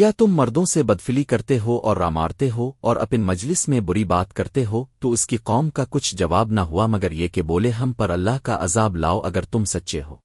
کیا تم مردوں سے بدفلی کرتے ہو اور رامارتے ہو اور اپن مجلس میں بری بات کرتے ہو تو اس کی قوم کا کچھ جواب نہ ہوا مگر یہ کہ بولے ہم پر اللہ کا عذاب لاؤ اگر تم سچے ہو۔